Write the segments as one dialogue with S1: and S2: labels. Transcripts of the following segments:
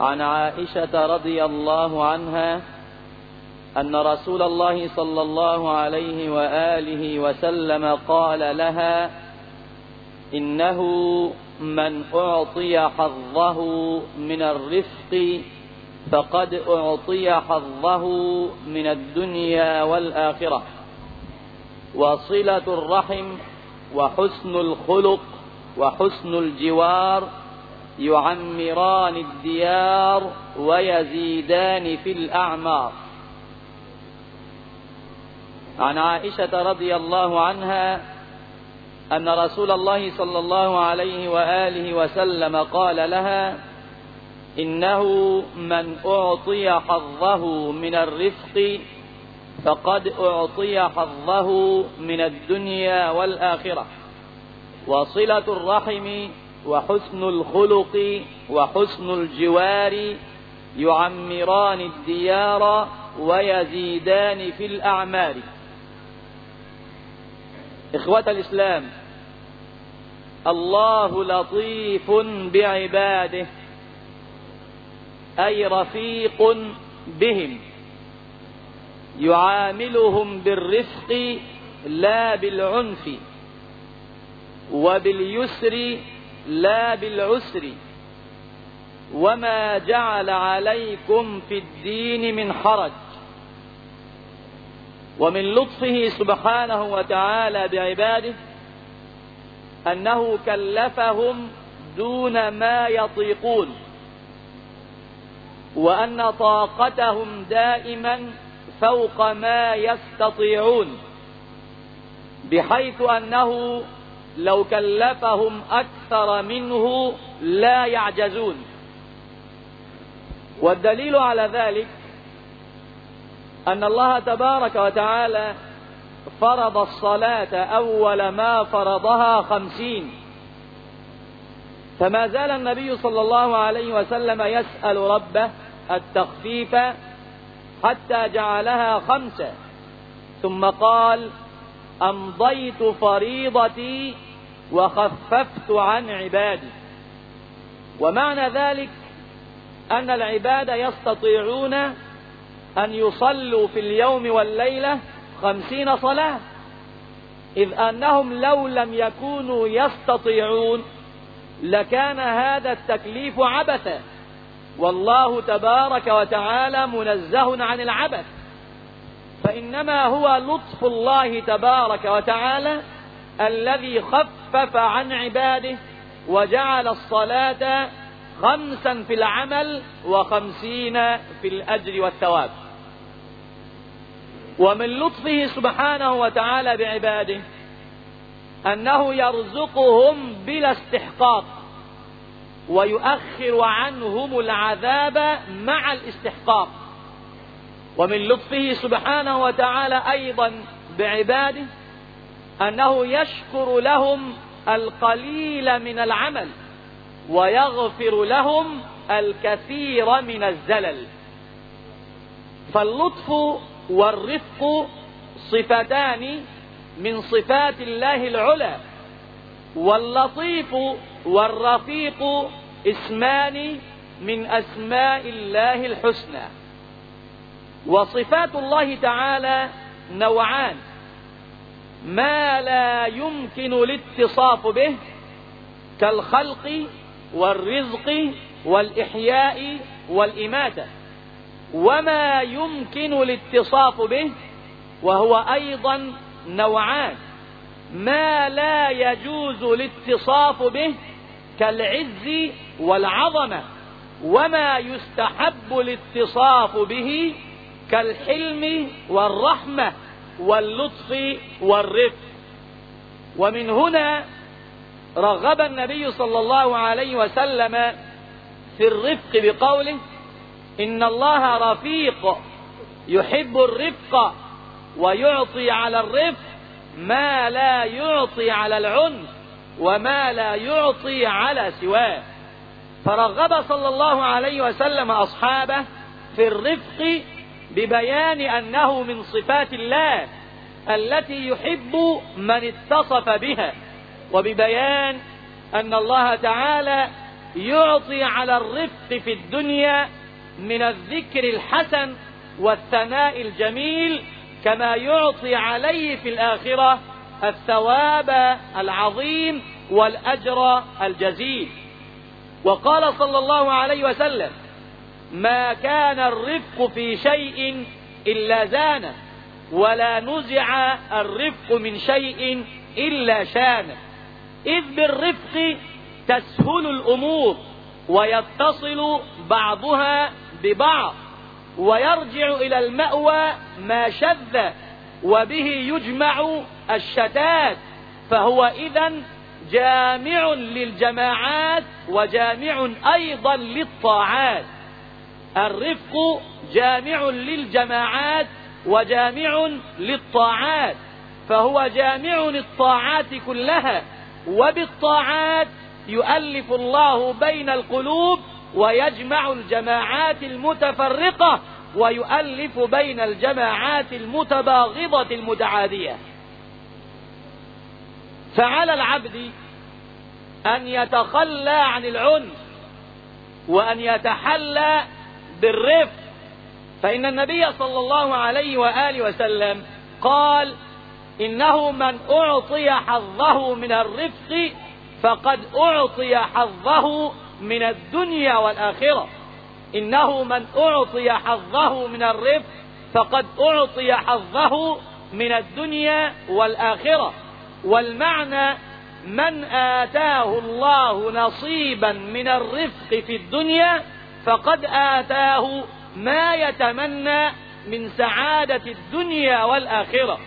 S1: عن عائشة رضي الله عنها أن رسول الله صلى الله عليه وآله وسلم قال لها إنه من أعطي حظه من الرفق فقد أعطي حظه من الدنيا والآخرة. وصلة الرحم وحسن الخلق وحسن الجوار يعمران الديار ويزيدان في الأعمار. عن عائشة رضي الله عنها أن رسول الله صلى الله عليه وآله وسلم قال لها إنه من أعطي حظه من الرفق فقد أعطي حظه من الدنيا والآخرة. وصلة الرحم وحسن الخلق وحسن الجوار يعمران الديار ويزيدان في الأعمال إخوة الإسلام الله لطيف بعباده أي رفيق بهم يعاملهم بالرفق لا بالعنف وباليسر لا بالعسر وما جعل عليكم في الدين من حرج. ومن لطفه سبحانه وتعالى بعباده أنه كلفهم دون ما يطيقون وأن طاقتهم دائما فوق ما يستطيعون بحيث أنه لو كلفهم أكثر منه لا يعجزون. والدليل على ذلك أن الله تبارك وتعالى فرض الصلاة أول ما فرضها خمسين. فما زال النبي صلى الله عليه وسلم يسأل ربه التخفيف حتى جعلها خمسة. ثم قال أمضيت فريضتي وخففت عن عبادي. ومعنى ذلك أن العباد يستطيعون أن يصلوا في اليوم والليلة خمسين صلاة إذ أنهم لو لم يكونوا يستطيعون لكان هذا التكليف عبثا. والله تبارك وتعالى منزه عن العبث. فإنما هو لطف الله تبارك وتعالى الذي خفف عن عباده وجعل الصلاة خمسا في العمل وخمسين في الأجر والثواب. ومن لطفه سبحانه وتعالى بعباده أنه يرزقهم بلا استحقاق ويؤخر عنهم العذاب مع الاستحقاق. ومن لطفه سبحانه وتعالى أيضا بعباده أنه يشكر لهم القليل من العمل ويغفر لهم الكثير من الزلل. فاللطف والرفق صفتان من صفات الله العلى واللطيف والرفيق اسمان من أسماء الله الحسنى. وصفات الله تعالى نوعان. ما لا يمكن الاتصاف به كالخلق والرزق والإحياء والإماتة. وما يمكن الاتصاف به وهو أيضا نوعان. ما لا يجوز الاتصاف به كالعز والعظمة. وما يستحب الاتصاف به كالحلم والرحمة واللطف والرفق. ومن هنا رغب النبي صلى الله عليه وسلم في الرفق بقوله إن الله رفيق يحب الرفق ويعطي على الرفق ما لا يعطي على العنف وما لا يعطي على سواه. فرغب صلى الله عليه وسلم أصحابه في الرفق ببيان أنه من صفات الله التي يحب من اتصف بها وببيان أن الله تعالى يعطي على الرفق في الدنيا من الذكر الحسن والثناء الجميل كما يعطي عليه في الآخرة الثواب العظيم والأجر الجزيل. وقال صلى الله عليه وسلم ما كان الرفق في شيء إلا زانه ولا نزع الرفق من شيء إلا شانه. إذ بالرفق تسهل الأمور ويتصل بعضها ببعض ويرجع إلى المأوى ما شذ وبه يجمع الشتات. فهو إذا جامع للجماعات وجامع أيضا للطاعات. الرفق جامع للجماعات وجامع للطاعات فهو جامع الطاعات كلها وبالطاعات يؤلف الله بين القلوب ويجمع الجماعات المتفرقة ويؤلف بين الجماعات المتباغضة المتعادية. فعلى العبد أن يتخلى عن العنف وأن يتحلى بالرفق فإن النبي صلى الله عليه وآله وسلم قال إنه من أعطي حظه من الرفق فقد أعطي حظه من الدنيا والآخرة. إنه من أعطي حظه من الرفق فقد أعطي حظه من الدنيا والآخرة. والمعنى من آتاه الله نصيبا من الرفق في الدنيا فقد آتاه ما يتمنى من سعادة الدنيا والآخرة.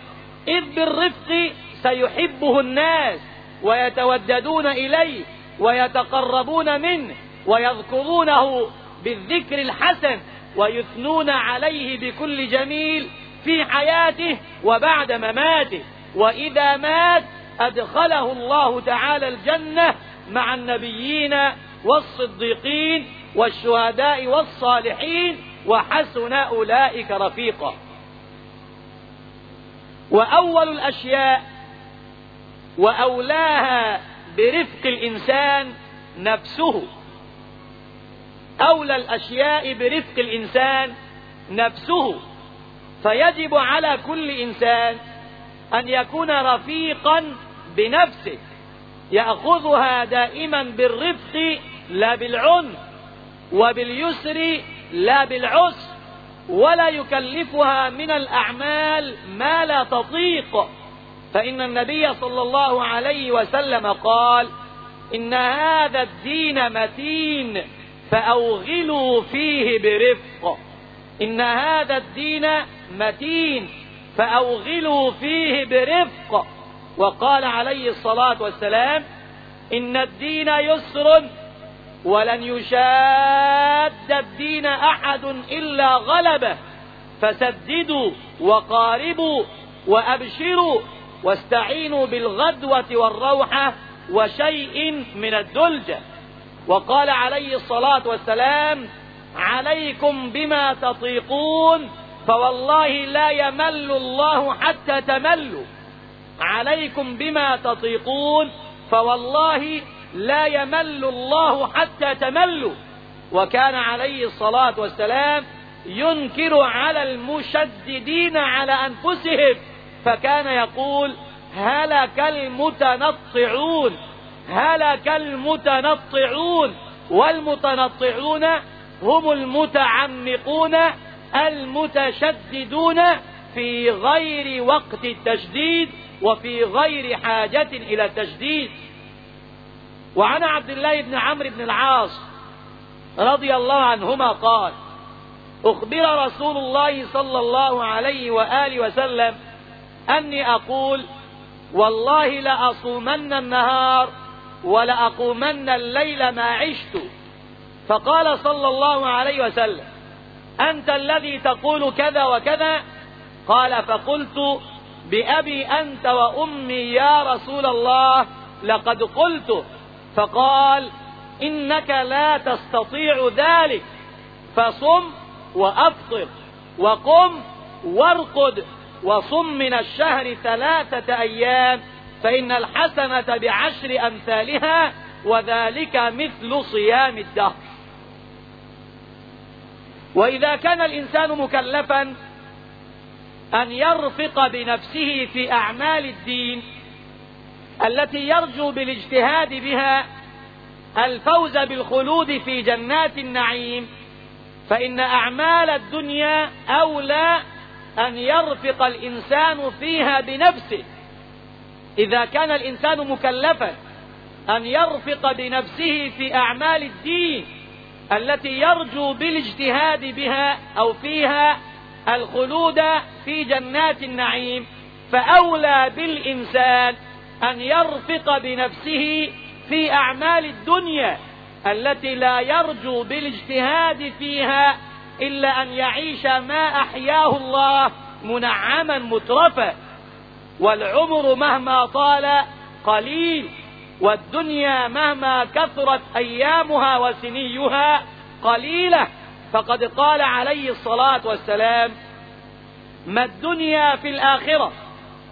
S1: إذ بالرفق سيحبه الناس ويتوددون إليه ويتقربون منه ويذكرونه بالذكر الحسن ويثنون عليه بكل جميل في حياته وبعد مماته. وإذا مات أدخله الله تعالى الجنة مع النبيين والصديقين والشهداء والصالحين وحسن أولئك رفيقا. وأول الأشياء وأولاها برفق الإنسان نفسه. أولى الأشياء برفق الإنسان نفسه. فيجب على كل إنسان أن يكون رفيقا بنفسه. يأخذها دائما بالرفق لا بالعنف. وباليسر لا بالعسر ولا يكلفها من الأعمال ما لا تطيق. فإن النبي صلى الله عليه وسلم قال إن هذا الدين متين فأوغلوا فيه برفق. إن هذا الدين متين فأوغلوا فيه برفق. وقال عليه الصلاة والسلام إن الدين يسر ولن يشاد الدين أحد إلا غلبه. فسددوا وقاربوا وأبشروا واستعينوا بالغدوة والروحة وشيء من الدلجة وقال عليه الصلاة والسلام عليكم بما تطيقون فوالله لا يمل الله حتى تملوا. عليكم بما تطيقون فوالله لا يمل الله حتى تملوا. وكان عليه الصلاة والسلام ينكر على المشددين على أنفسهم. فكان يقول هلك المتنطعون هلك المتنطعون. والمتنطعون هم المتعمقون المتشددون في غير وقت التشديد وفي غير حاجة إلى التشديد وعن عبد الله بن عمرو بن العاص رضي الله عنهما قال أخبر رسول الله صلى الله عليه وآله وسلم أني أقول والله لأصومن النهار ولأقومن الليل ما عشت. فقال صلى الله عليه وسلم أنت الذي تقول كذا وكذا؟ قال فقلت بأبي أنت وأمي يا رسول الله لقد قلت. فقال إنك لا تستطيع ذلك فصم وأفطر وقم وارقد وصم من الشهر ثلاثة أيام فإن الحسنة بعشر أمثالها وذلك مثل صيام الدهر. وإذا كان الإنسان مكلفا أن يرفق بنفسه في أعمال الدين التي يرجو بالاجتهاد بها الفوز بالخلود في جنات النعيم فإن أعمال الدنيا أولى أن يرفق الإنسان فيها بنفسه. إذا كان الإنسان مكلفا أن يرفق بنفسه في أعمال الدين التي يرجو بالاجتهاد بها أو فيها الخلود في جنات النعيم فأولى بالإنسان أن يرفق بنفسه في أعمال الدنيا التي لا يرجو بالاجتهاد فيها إلا أن يعيش ما أحياه الله منعما مترفا. والعمر مهما طال قليل والدنيا مهما كثرت أيامها وسنيها قليلة. فقد قال عليه الصلاة والسلام ما الدنيا في الآخرة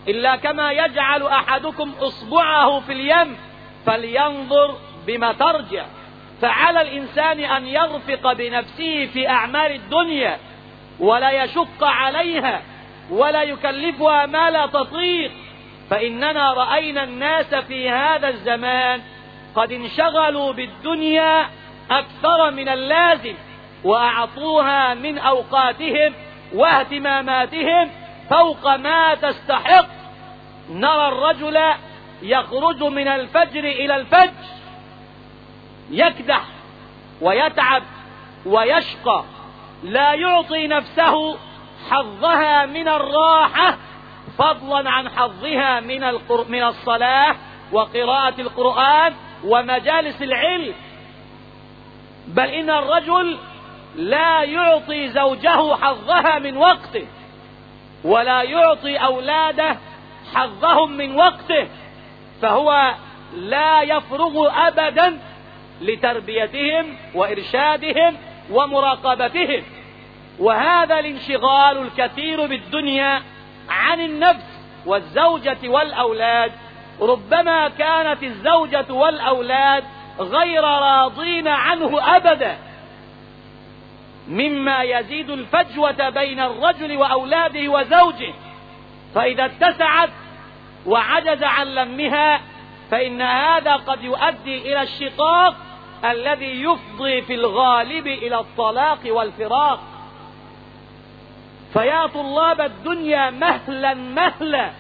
S1: إلا كما يجعل أحدكم إصبعه في اليم فلينظر بما ترجع. فعلى الإنسان أن يرفق بنفسه في أعمال الدنيا ولا يشق عليها ولا يكلفها ما لا تطيق. فإننا رأينا الناس في هذا الزمان قد انشغلوا بالدنيا أكثر من اللازم وأعطوها من أوقاتهم واهتماماتهم فوق ما تستحق. نرى الرجل يخرج من الفجر إلى الفجر يكدح ويتعب ويشقى لا يعطي نفسه حظها من الراحة فضلا عن حظها من من الصلاة وقراءة القرآن ومجالس العلم. بل إن الرجل لا يعطي زوجه حظها من وقته ولا يعطي أولاده حظهم من وقته فهو لا يفرغ أبدا لتربيتهم وإرشادهم ومراقبتهم. وهذا الانشغال الكثير بالدنيا عن النفس والزوجة والأولاد. ربما كانت الزوجة والأولاد غير راضين عنه أبدا مما يزيد الفجوة بين الرجل وأولاده وزوجه. فإذا اتسعت وعجز عن لمها فإن هذا قد يؤدي إلى الشقاق الذي يفضي في الغالب إلى الطلاق والفراق. فيا طلاب الدنيا مهلا مهلا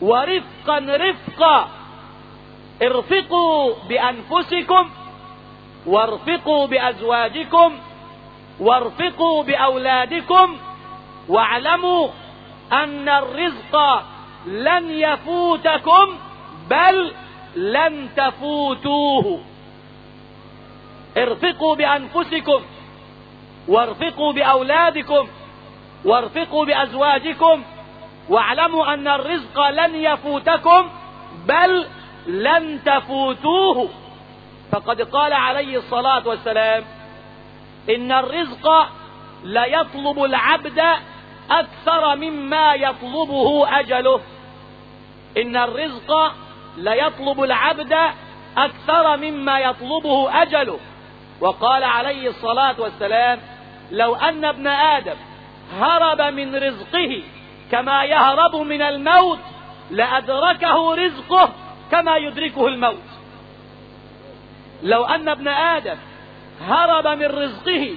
S1: ورفقا رفقا ارفقوا بأنفسكم وارفقوا بأزواجكم وارفقوا بأولادكم واعلموا أن الرزق لن يفوتكم بل لن تفوتوه. ارفقوا بأنفسكم وارفقوا بأولادكم وارفقوا بأزواجكم واعلموا أن الرزق لن يفوتكم بل لن تفوتوه. فقد قال عليه الصلاة والسلام إن الرزق ليطلب العبد أكثر مما يطلبه أجله. إن الرزق ليطلب العبد أكثر مما يطلبه أجله. وقال عليه الصلاة والسلام لو أن ابن آدم هرب من رزقه كما يهرب من الموت لأدركه رزقه كما يدركه الموت. لو أن ابن آدم هرب من رزقه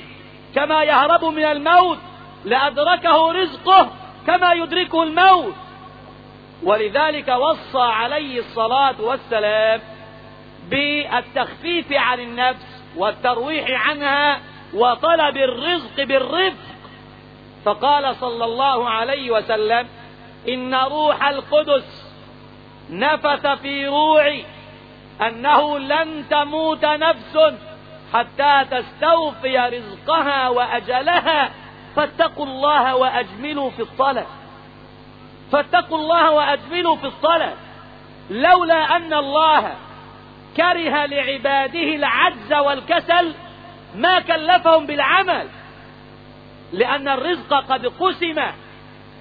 S1: كما يهرب من الموت لأدركه رزقه كما يدركه الموت. ولذلك وصى عليه الصلاة والسلام بالتخفيف عن النفس والترويح عنها وطلب الرزق بالرفق. فقال صلى الله عليه وسلم إن روح القدس نفث في روعي أنه لن تموت نفس حتى تستوفي رزقها وأجلها. فاتقوا الله وأجملوا في الطلب فاتقوا الله وأجملوا في الطلب لولا أن الله كره لعباده العجز والكسل ما كلفهم بالعمل. لأن الرزق قد قسم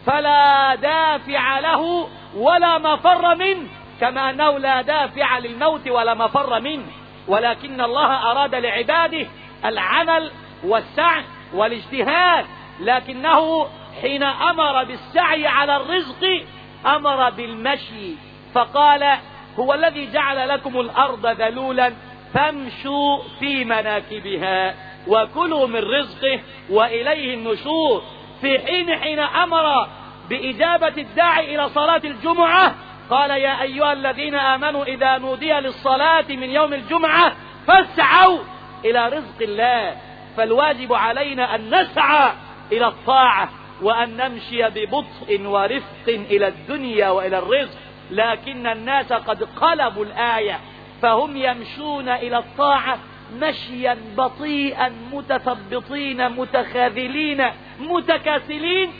S1: فلا دافع له ولا مفر منه. كما أنه لا دافع للموت ولا مفر منه. ولكن الله أراد لعباده العمل والسعي والاجتهاد. لكنه حين أمر بالسعي على الرزق أمر بالمشي فقال هو الذي جعل لكم الأرض ذلولا فامشوا في مناكبها وكلوا من رزقه وإليه النشور. في حين حين أمر بإجابة الداعي إلى صلاة الجمعة قال يا أيها الذين آمنوا إذا نودي للصلاة من يوم الجمعة فاسعوا إلى رزق الله فالواجب علينا أن نسعى إلى الطاعة وأن نمشي ببطء ورفق إلى الدنيا وإلى الرزق لكن الناس قد قلبوا الآية فهم يمشون إلى الطاعة مشيا بطيئا متثبطين متخاذلين متكاسلين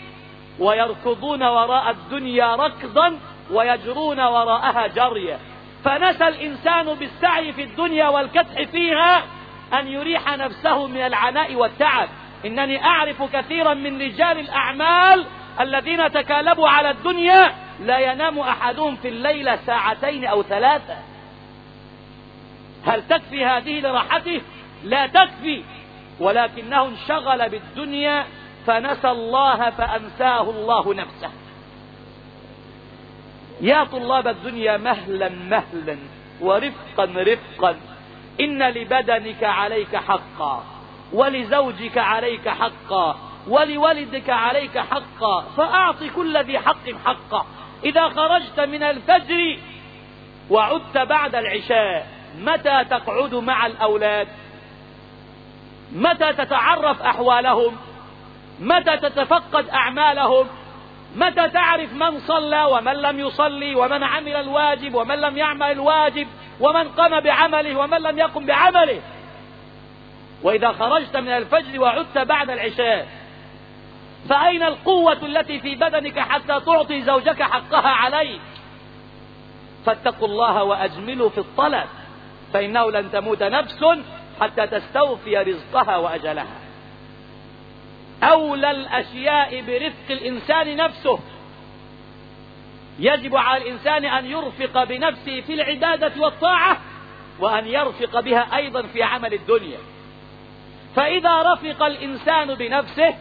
S1: ويركضون وراء الدنيا ركضا ويجرون وراءها جريا. فنسى الإنسان بالسعي في الدنيا والكدح فيها أن يريح نفسه من العناء والتعب. إنني أعرف كثيرا من رجال الأعمال الذين تكالبوا على الدنيا لا ينام أحدهم في الليلة ساعتين أو ثلاثة. هل تكفي هذه لراحته؟ لا تكفي. ولكنه انشغل بالدنيا فنسى الله فأنساه الله نفسه. يا طلاب الدنيا مهلا مهلا ورفقا رفقا. إن لبدنك عليك حقا. ولزوجك عليك حقا ولولدك عليك حقا فأعط كل ذي حق حقا. إذا خرجت من الفجر وعدت بعد العشاء متى تقعد مع الأولاد؟ متى تتعرف أحوالهم؟ متى تتفقد أعمالهم؟ متى تعرف من صلى ومن لم يصلي ومن عمل الواجب ومن لم يعمل الواجب ومن قام بعمله ومن لم يقم بعمله؟ وإذا خرجت من الفجر وعدت بعد العشاء فأين القوة التي في بدنك حتى تعطي زوجك حقها عليك؟ فاتقوا الله وأجملوا في الطلب فإنه لن تموت نفس حتى تستوفي رزقها وأجلها. أولى الأشياء برفق الإنسان نفسه. يجب على الإنسان أن يرفق بنفسه في العبادة والطاعة وأن يرفق بها أيضا في عمل الدنيا. فإذا رفق الإنسان بنفسه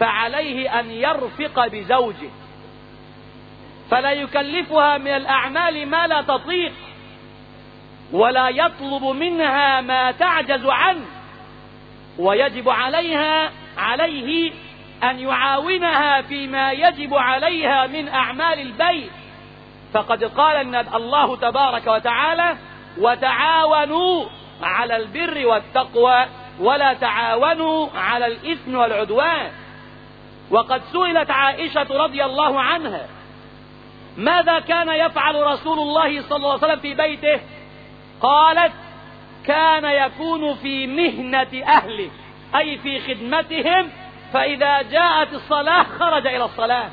S1: فعليه أن يرفق بزوجه. فلا يكلفها من الأعمال ما لا تطيق ولا يطلب منها ما تعجز عنه ويجب عليها عليه أن يعاونها فيما يجب عليها من أعمال البيت. فقد قال الله تبارك وتعالى وتعاونوا على البر والتقوى ولا تعاونوا على الإثم والعدوان. وقد سئلت عائشة رضي الله عنها ماذا كان يفعل رسول الله صلى الله عليه وسلم في بيته؟ قالت كان يكون في مهنة أهله أي في خدمتهم فإذا جاءت الصلاة خرج إلى الصلاة.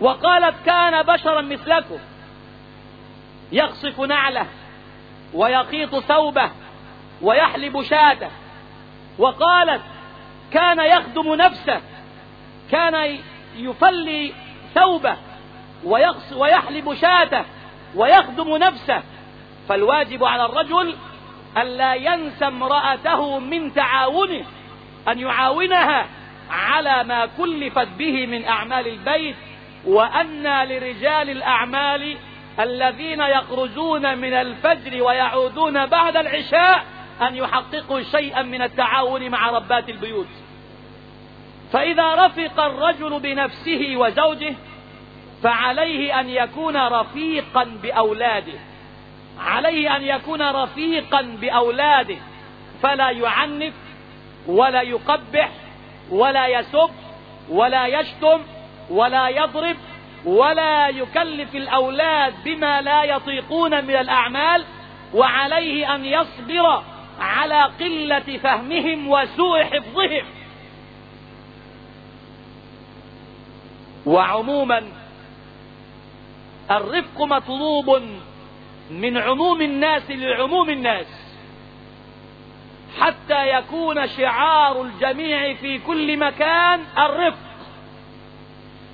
S1: وقالت كان بشرا مثلكم يقصف نعله ويقيط ثوبه ويحلب شاته. وقالت كان يخدم نفسه كان يفلي ثوبه ويحلب شاته ويخدم نفسه. فالواجب على الرجل ألا ينسى امرأته من تعاونه أن يعاونها على ما كلفت به من أعمال البيت وأن لرجال الأعمال الذين يخرجون من الفجر ويعودون بعد العشاء أن يحققوا شيئا من التعاون مع ربات البيوت. فإذا رفق الرجل بنفسه وزوجه فعليه أن يكون رفيقا بأولاده. عليه أن يكون رفيقا بأولاده. فلا يعنف ولا يقبح ولا يسب ولا يشتم ولا يضرب ولا يكلف الأولاد بما لا يطيقون من الأعمال. وعليه أن يصبر على قلة فهمهم وسوء حفظهم. وعموما الرفق مطلوب من عموم الناس لعموم الناس حتى يكون شعار الجميع في كل مكان الرفق.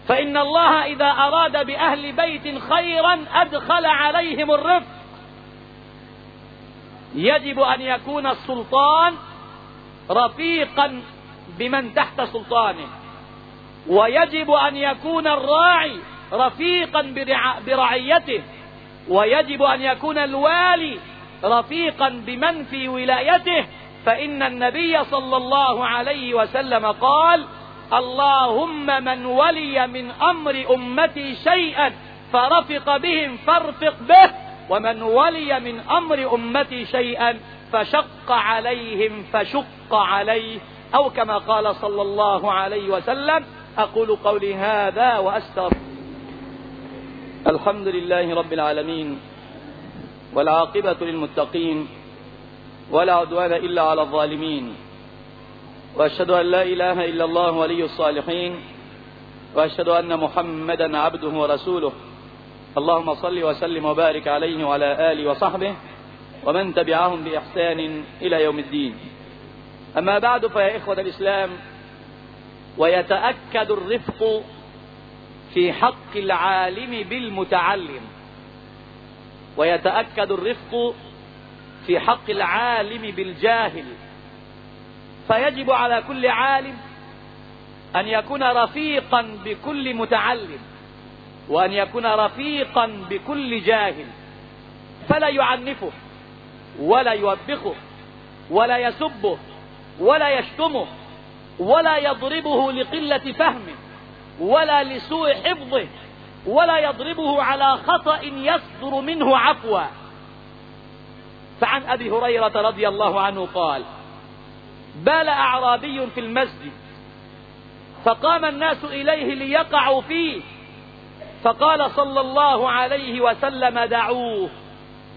S1: فإن الله إذا أراد بأهل بيت خيرا أدخل عليهم الرفق. يجب أن يكون السلطان رفيقا بمن تحت سلطانه. ويجب أن يكون الراعي رفيقا برعيته. ويجب أن يكون الوالي رفيقا بمن في ولايته. فإن النبي صلى الله عليه وسلم قال اللهم من ولي من أمر أمتي شيئا فرفق بهم فارفق به ومن ولي من أمر أمتي شيئا فشق عليهم فشق عليه. أو كما قال صلى الله عليه وسلم أقول قولي هذا وأستغفر. الحمد لله رب العالمين والعاقبة للمتقين ولا عدوان إلا على الظالمين. وأشهد أن لا إله إلا الله ولي الصالحين. وأشهد أن محمدا عبده ورسوله. اللهم صل وسلم وبارك عليه وعلى آله وصحبه ومن تبعهم بإحسان إلى يوم الدين. أما بعد فيا إخوة الإسلام ويتأكد الرفق في حق العالم بالمتعلم. ويتأكد الرفق في حق العالم بالجاهل. فيجب على كل عالم أن يكون رفيقا بكل متعلم. وأن يكون رفيقا بكل جاهل فلا يعنفه ولا يوبخه ولا يسبه ولا يشتمه ولا يضربه لقلة فهمه ولا لسوء حفظه ولا يضربه على خطأ يصدر منه عفوا. فعن أبي هريرة رضي الله عنه قال بال أعرابي في المسجد فقام الناس إليه ليقعوا فيه فقال صلى الله عليه وسلم دعوه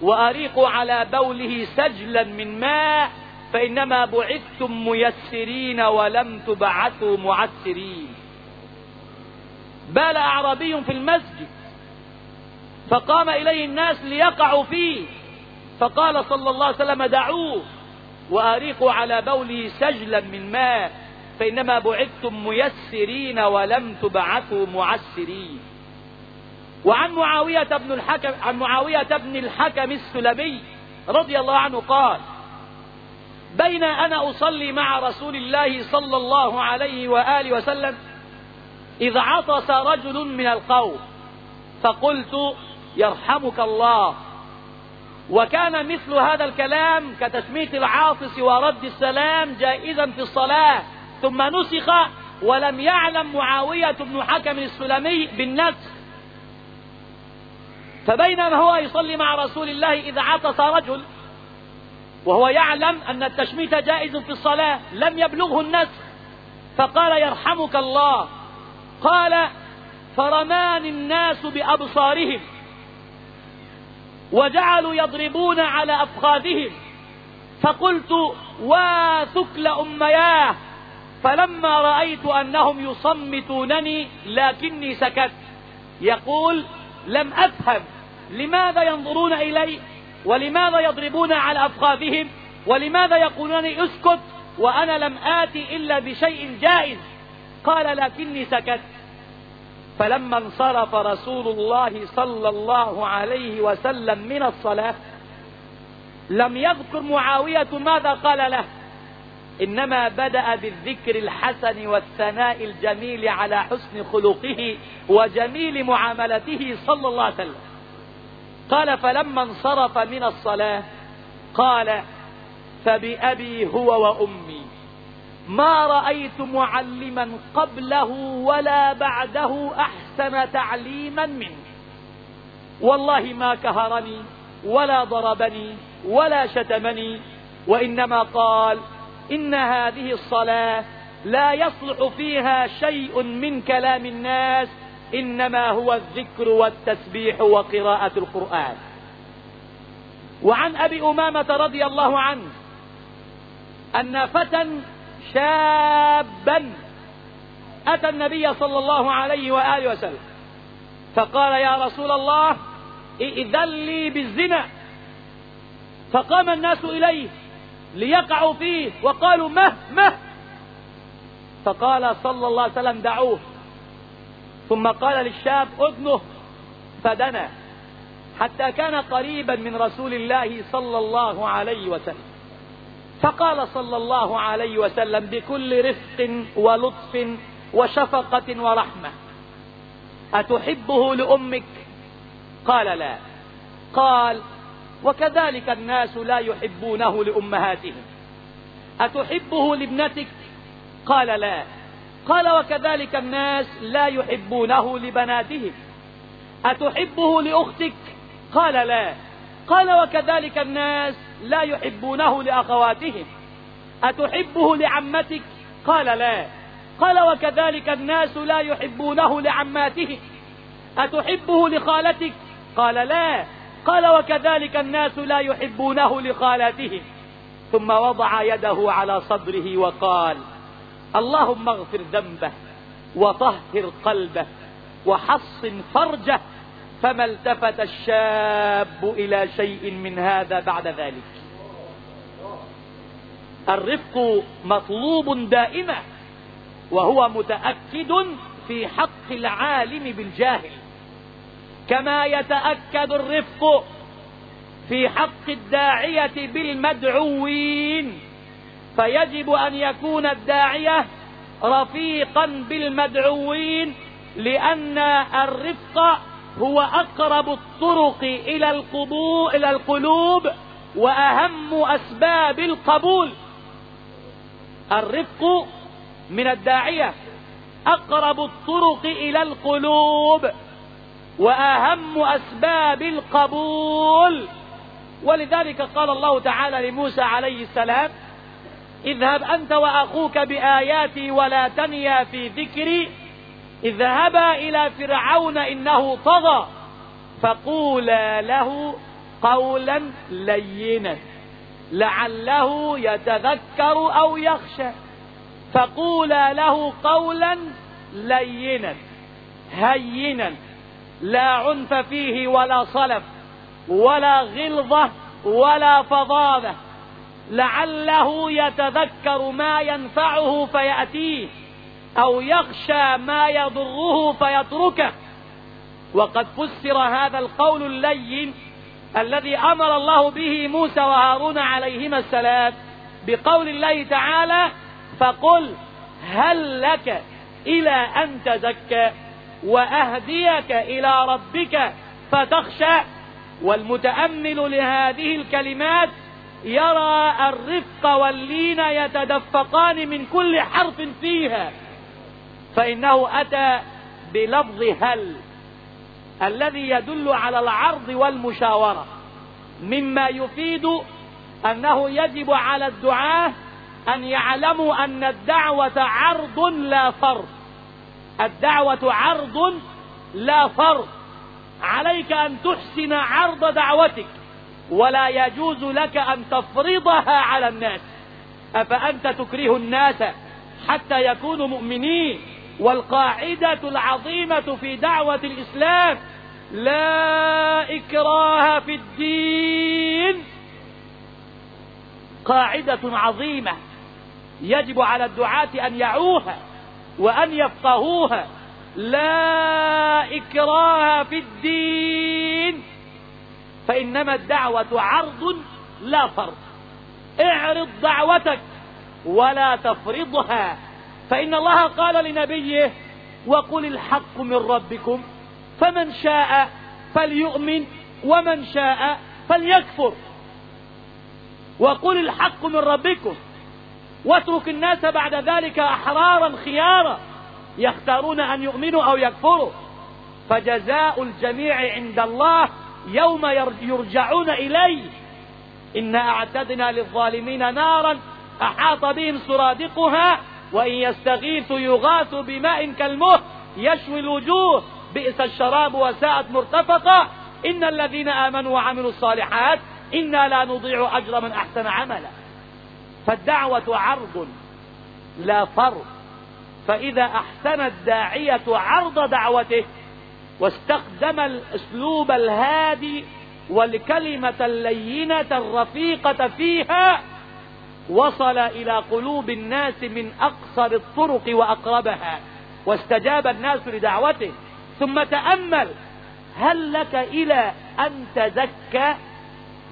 S1: وأريقوا على بوله سجلا من ماء فإنما بعثتم ميسرين ولم تبعثوا معسرين. بال أعرابي في المسجد فقام إليه الناس ليقعوا فيه فقال صلى الله عليه وسلم دعوه وأريقوا على بوله سجلا من ماء فإنما بعثتم ميسرين ولم تبعثوا معسرين. وعن معاوية بن الحكم عن معاوية بن الحكم السلمي رضي الله عنه قال بين أنا أصلي مع رسول الله صلى الله عليه وآله وسلم إذ عطس رجل من القوم فقلت يرحمك الله. وكان مثل هذا الكلام كتشميت العاطس ورد السلام جائزا في الصلاة ثم نسخ ولم يعلم معاوية بن حكم السلمي بالنسخ. فبينما هو يصلي مع رسول الله إذا عطس رجل وهو يعلم أن التشميت جائز في الصلاة لم يبلغه النسخ فقال يرحمك الله. قال فرماني الناس بأبصارهم وجعلوا يضربون على أفخاذهم. فقلت واثكل أمياه فلما رأيت أنهم يصمتونني لكني سكت. يقول لم أفهم. لماذا ينظرون إلي؟ ولماذا يضربون على أفخاذهم ولماذا يقولون اسكت وأنا لم آتي إلا بشيء جائز؟ قال لكني سكت. فلما انصرف رسول الله صلى الله عليه وسلم من الصلاة لم يذكر معاوية ماذا قال له؟ إنما بدأ بالذكر الحسن والثناء الجميل على حسن خلقه وجميل معاملته صلى الله عليه وسلم. قال فلما انصرف من الصلاة قال فبأبي هو وأمي ما رأيت معلما قبله ولا بعده أحسن تعليما منه. والله ما كهرني ولا ضربني ولا شتمني وإنما قال إن هذه الصلاة لا يصلح فيها شيء من كلام الناس إنما هو الذكر والتسبيح وقراءة القرآن. وعن أبي أمامة رضي الله عنه أن فتى شابا أتى النبي صلى الله عليه وآله وسلم فقال يا رسول الله ائذن لي بالزنا. فقام الناس إليه ليقعوا فيه وقالوا مه مه. فقال صلى الله عليه وسلم دعوه. ثم قال للشاب أذنه فدنا حتى كان قريبا من رسول الله صلى الله عليه وسلم. فقال صلى الله عليه وسلم بكل رفق ولطف وشفقة ورحمة. أتحبه لأمك؟ قال لا. قال وكذلك الناس لا يحبونه لأمهاتهم. أتحبه لابنتك؟ قال لا. قال وكذلك الناس لا يحبونه لبناتهم أتحبه لأختك؟ قال لا. قال وكذلك الناس لا يحبونه لأخواتهم. أتحبه لعمتك؟ قال لا. قال وكذلك الناس لا يحبونه لعماتهم أتحبه لخالتك؟ قال لا. قال وكذلك الناس لا يحبونه لخالاتهم. ثم وضع يده على صدره وقال اللهم اغفر ذنبه وطهر قلبه وحصن فرجه فما التفت الشاب إلى شيء من هذا بعد ذلك. الرفق مطلوب دائما وهو متأكد في حق العالم بالجاهل. كما يتأكد الرفق في حق الداعية بالمدعوين. فيجب أن يكون الداعية رفيقا بالمدعوين لأن الرفق هو أقرب الطرق إلى القبول إلى القلوب وأهم أسباب القبول. الرفق من الداعية أقرب الطرق إلى القلوب وأهم أسباب القبول. ولذلك قال الله تعالى لموسى عليه السلام اذهب أنت وأخوك بآياتي ولا تنيا في ذكري. اذهبا إلى فرعون إنه طغى. فقولا له قولا لينا لعله يتذكر أو يخشى. فقولا له قولا لينا هينا لا عنف فيه ولا صلف ولا غلظة ولا فظاظة لعله يتذكر ما ينفعه فيأتيه أو يخشى ما يضره فيتركه. وقد فسر هذا القول اللين الذي أمر الله به موسى وهارون عليهما السلام بقول الله تعالى فقل هل لك إلى أن تزكى وأهديك إلى ربك فتخشى؟ والمتأمل لهذه الكلمات يرى الرفق واللين يتدفقان من كل حرف فيها. فإنه أتى بلفظ هل الذي يدل على العرض والمشاورة. مما يفيد أنه يجب على الدعاة أن يعلموا أن الدعوة عرض لا فرض الدعوة عرض لا فرض عليك أن تحسن عرض دعوتك. ولا يجوز لك أن تفرضها على الناس. أفأنت تكره الناس حتى يكونوا مؤمنين؟ والقاعدة العظيمة في دعوة الإسلام لا إكراه في الدين. قاعدة عظيمة يجب على الدعاة أن يعوها وأن يفقهوها. لا إكراه في الدين. فإنما الدعوة عرض لا فرض. اعرض دعوتك ولا تفرضها. فإن الله قال لنبيه وقل الحق من ربكم فمن شاء فليؤمن ومن شاء فليكفر. وقل الحق من ربكم. واترك الناس بعد ذلك أحرارا خيارا يختارون أن يؤمنوا أو يكفروا. فجزاء الجميع عند الله يوم يرجعون إليه. إنا أعتدنا للظالمين نارا أحاط بهم سرادقها وإن يستغيثوا يغاثوا بماء كالمه يشوي الوجوه. بئس الشراب وساءت مرتفقة. إن الذين آمنوا وعملوا الصالحات إنا لا نضيع أجر من أحسن عملا. فالدعوة عرض لا فرض. فإذا أحسن الداعية عرض دعوته واستخدم الأسلوب الهادي والكلمة اللينة الرفيقة فيها وصل إلى قلوب الناس من أقصر الطرق وأقربها واستجاب الناس لدعوته ثم تأمل هل لك إلى أن تزكى؟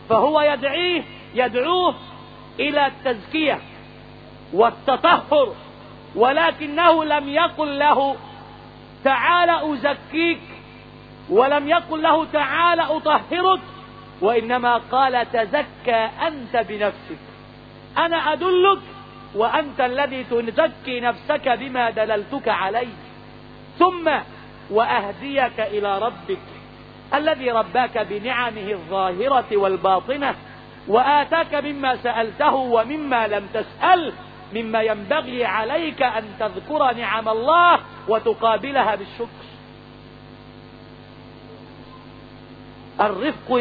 S1: فهو يدعيه يدعوه إلى التزكية والتطهر ولكنه لم يقل له تعال أزكيك ولم يقل له تعال أطهرك وإنما قال تزكى أنت بنفسك. أنا أدلك وأنت الذي تزكي نفسك بما دللتك عليه. ثم وأهديك إلى ربك الذي رباك بنعمه الظاهرة والباطنة وآتاك مما سألته ومما لم تسأل مما ينبغي عليك أن تذكر نعم الله وتقابلها بالشكر. الرفق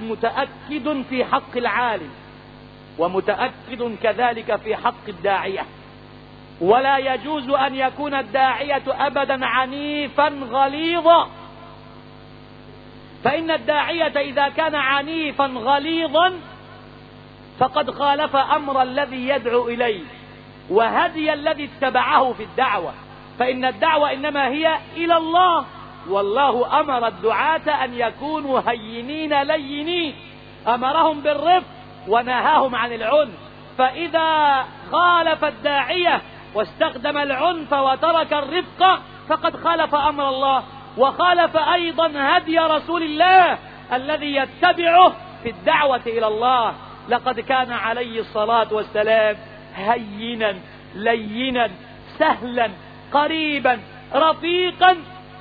S1: متأكد في حق العالم ومتأكد كذلك في حق الداعية. ولا يجوز أن يكون الداعية أبدا عنيفا غليظا. فإن الداعية إذا كان عنيفا غليظا فقد خالف أمر الذي يدعو إليه وهدي الذي اتبعه في الدعوة. فإن الدعوة إنما هي إلى الله. والله أمر الدعاة أن يكونوا هينين لينين. أمرهم بالرفق ونهاهم عن العنف. فإذا خالف الداعية واستخدم العنف وترك الرفق فقد خالف أمر الله. وخالف أيضا هدي رسول الله الذي يتبعه في الدعوة إلى الله. لقد كان عليه الصلاة والسلام هينا لينا سهلا قريبا رفيقا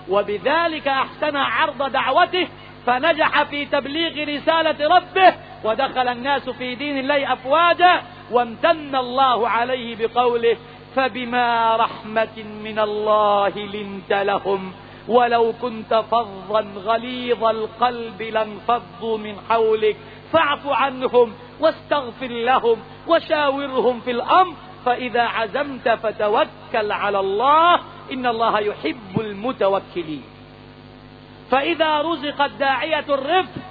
S1: وبذلك أحسن عرض دعوته فنجح في تبليغ رسالة ربه ودخل الناس في دين الله أفواجا وامتن الله عليه بقوله فبما رحمة من الله لنت لهم ولو كنت فظا غليظ القلب لانفضوا من حولك فاعف عنهم واستغفر لهم وشاورهم في الأمر فإذا عزمت فتوكل على الله إن الله يحب المتوكلين. فإذا رزق الداعية الرفق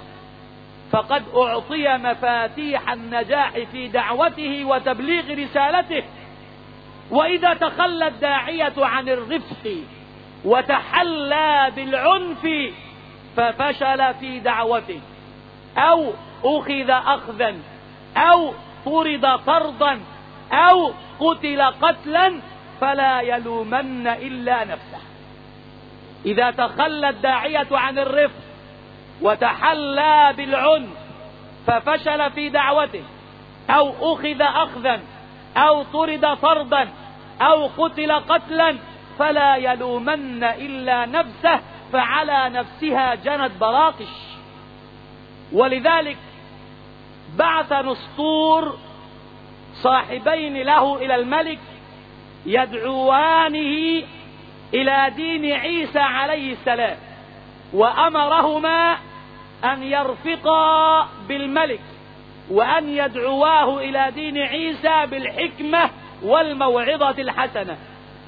S1: فقد أعطي مفاتيح النجاح في دعوته وتبليغ رسالته. وإذا تخلى الداعية عن الرفق وتحلى بالعنف ففشل في دعوته. أو أخذ أخذا أو طرد طردا أو قتل قتلا فلا يلومن إلا نفسه. إذا تخلى الداعية عن الرفق وتحلى بالعنف ففشل في دعوته أو أخذ أخذا أو طرد طردا أو قتل قتلا فلا يلومن إلا نفسه فعلى نفسها جنت براقش. ولذلك بعث نسطور صاحبين له إلى الملك يدعوانه إلى دين عيسى عليه السلام وأمرهما أن يرفقا بالملك وأن يدعواه إلى دين عيسى بالحكمة والموعظة الحسنة.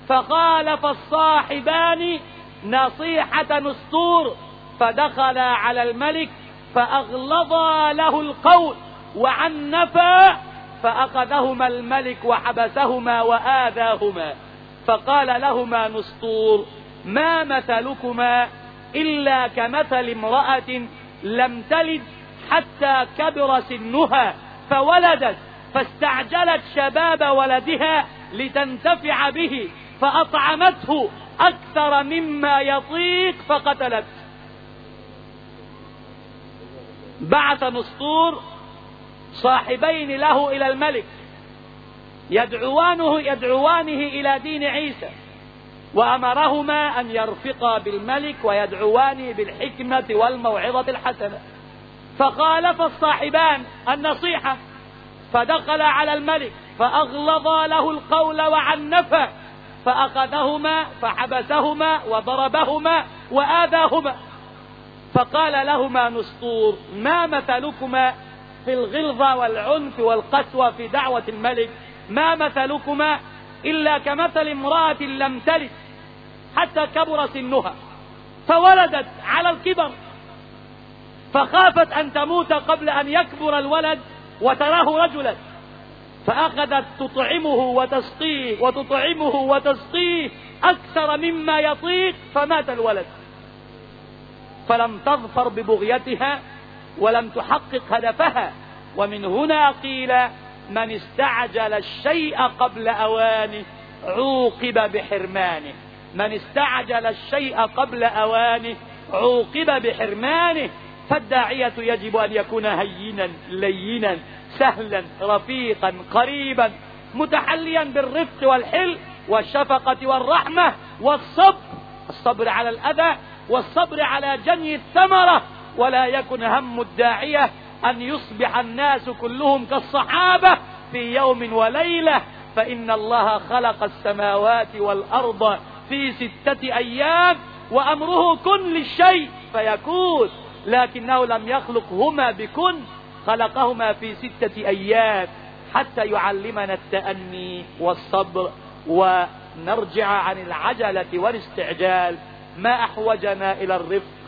S1: فخالف الصاحبان نصيحة نسطور فدخل على الملك فأغلظا له القول وعنفا فأخذهما الملك وحبسهما وآذاهما فقال لهما نسطور ما مثلكما إلا كمثل امرأة لم تلد حتى كبر سنها فولدت فاستعجلت شباب ولدها لتنتفع به فأطعمته أكثر مما يطيق فقتلت بعث نسطور صاحبين له إلى الملك. يدعوانه يدعوانه إلى دين عيسى. وأمرهما أن يرفقا بالملك ويدعوانه بالحكمة والموعظة الحسنة. فخالف الصاحبان النصيحة فدخل على الملك فأغلظا له القول وعنفا فأخذهما فحبسهما وضربهما وآذاهما. فقال لهما نسطور ما مثلكما في الغلظة والعنف والقسوة في دعوة الملك ما مثلكما إلا كمثل امرأة لم تلد حتى كبر سنها فولدت على الكبر فخافت أن تموت قبل أن يكبر الولد وتراه رجلا فأخذت تطعمه وتسقيه وتطعمه وتسقيه أكثر مما يطيق فمات الولد. فلم تظفر ببغيتها ولم تحقق هدفها. ومن هنا قيل من استعجل الشيء قبل أوانه عوقب بحرمانه. من استعجل الشيء قبل أوانه عوقب بحرمانه. فالداعية يجب أن يكون هينا لينا سهلا رفيقا قريبا متحليا بالرفق والحل والشفقة والرحمة والصبر. الصبر على الأذى والصبر على جني الثمرة ولا يكن هم الداعية أن يصبح الناس كلهم كالصحابة في يوم وليلة. فإن الله خلق السماوات والأرض في ستة أيام وأمره كن للشيء فيكون لكنه لم يخلقهما بكن خلقهما في ستة أيام حتى يعلمنا التأني والصبر. ونرجع عن العجلة والاستعجال ما أحوجنا إلى الرفق؟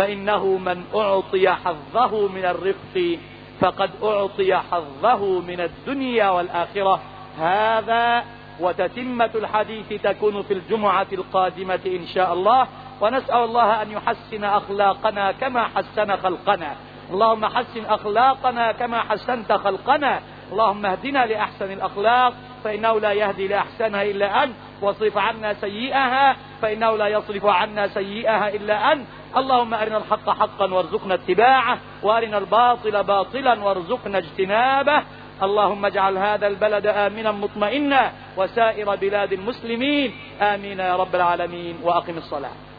S1: فإنه من أعطي حظه من الرفق فقد أعطي حظه من الدنيا والآخرة. هذا وتتمة الحديث تكون في الجمعة القادمة إن شاء الله. ونسأل الله أن يحسن أخلاقنا كما حسن خلقنا. اللهم حسن أخلاقنا كما حسنت خلقنا. اللهم اهدنا لأحسن الأخلاق فإنه لا يهدي لأحسنها إلا أنت. واصرف عنا سيئها فإنه لا يصرف عنا سيئها إلا أنت. اللهم أرنا الحق حقا وارزقنا اتباعه وأرنا الباطل باطلا وارزقنا اجتنابه. اللهم اجعل هذا البلد آمنا مطمئنا وسائر بلاد المسلمين. آمين يا رب العالمين وأقم الصلاة.